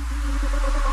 ハハハハ!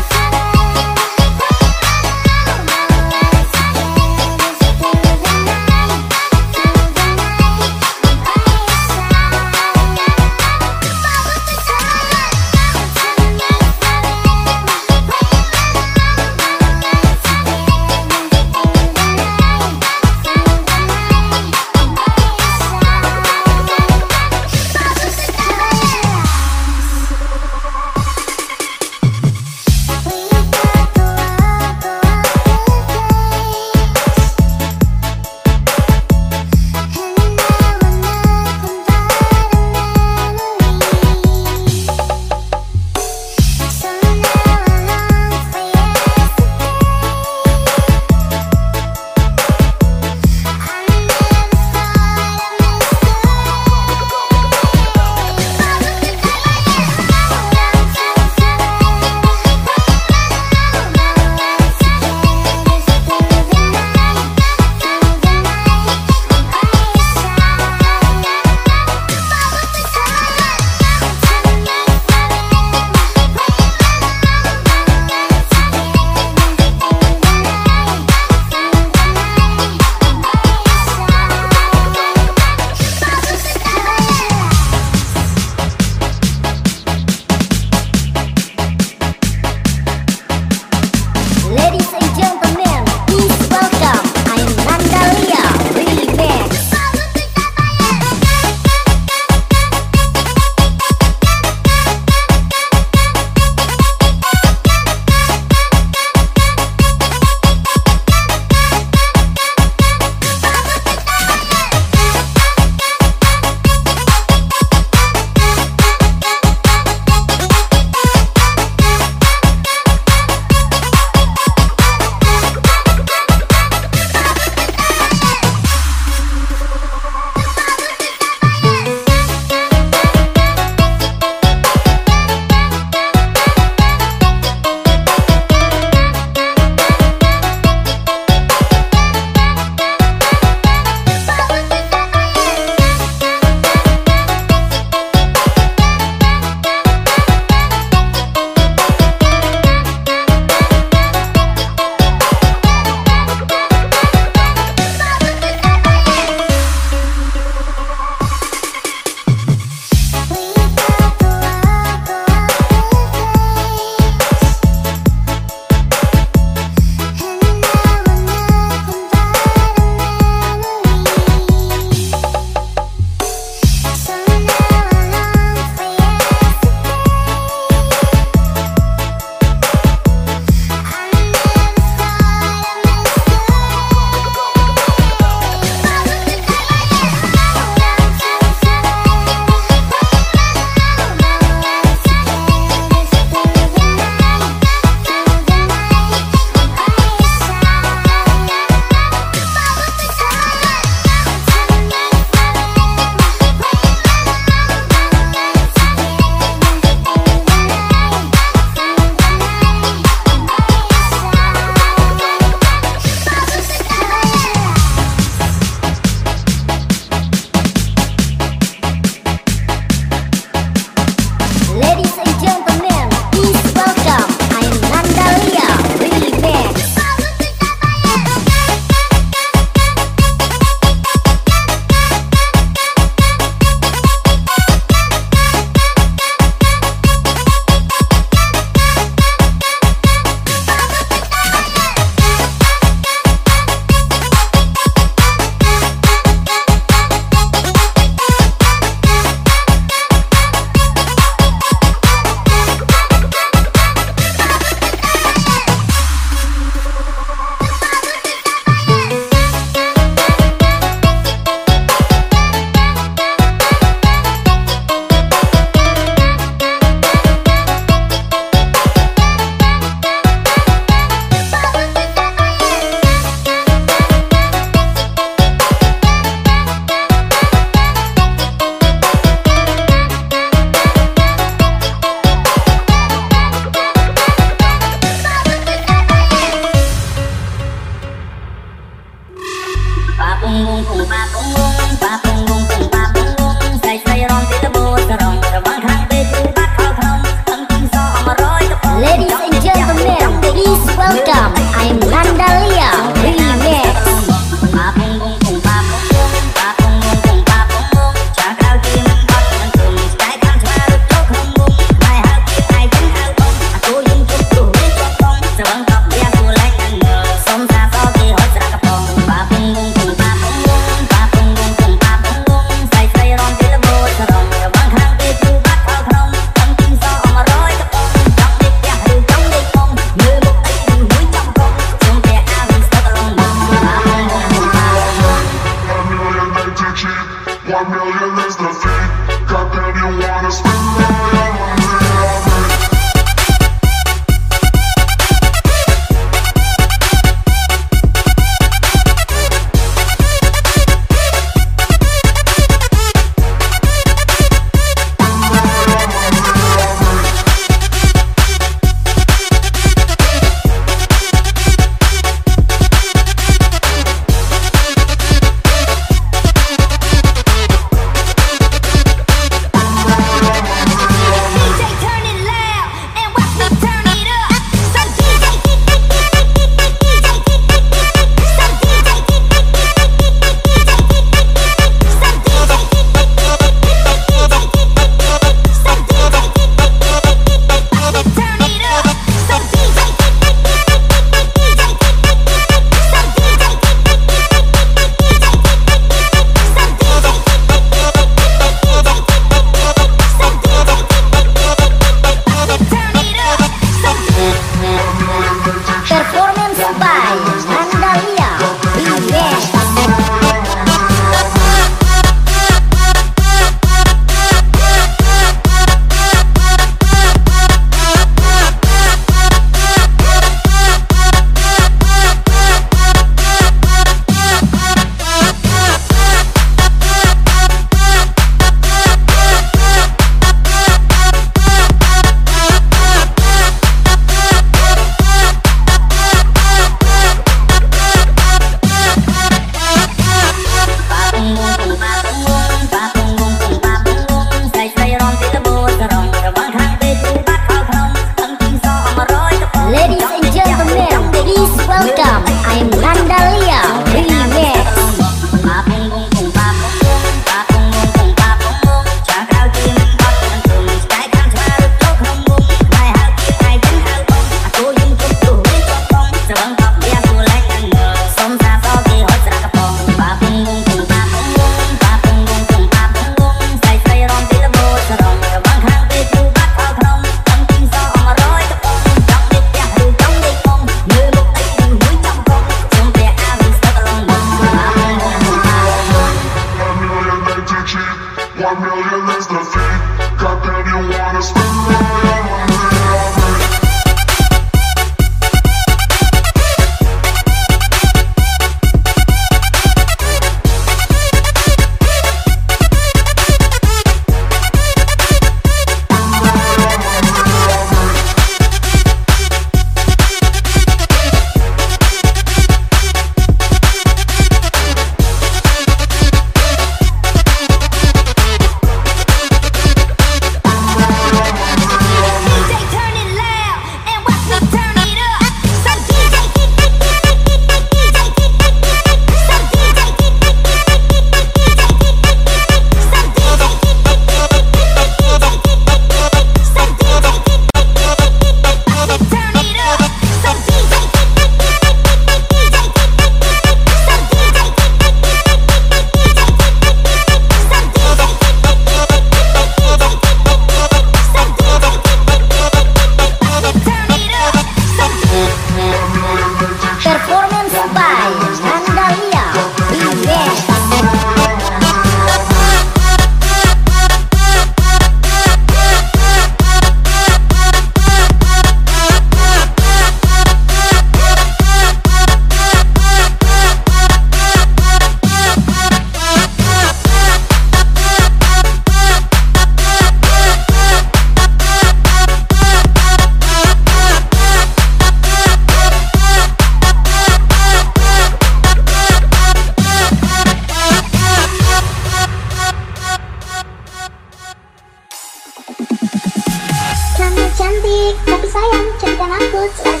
It's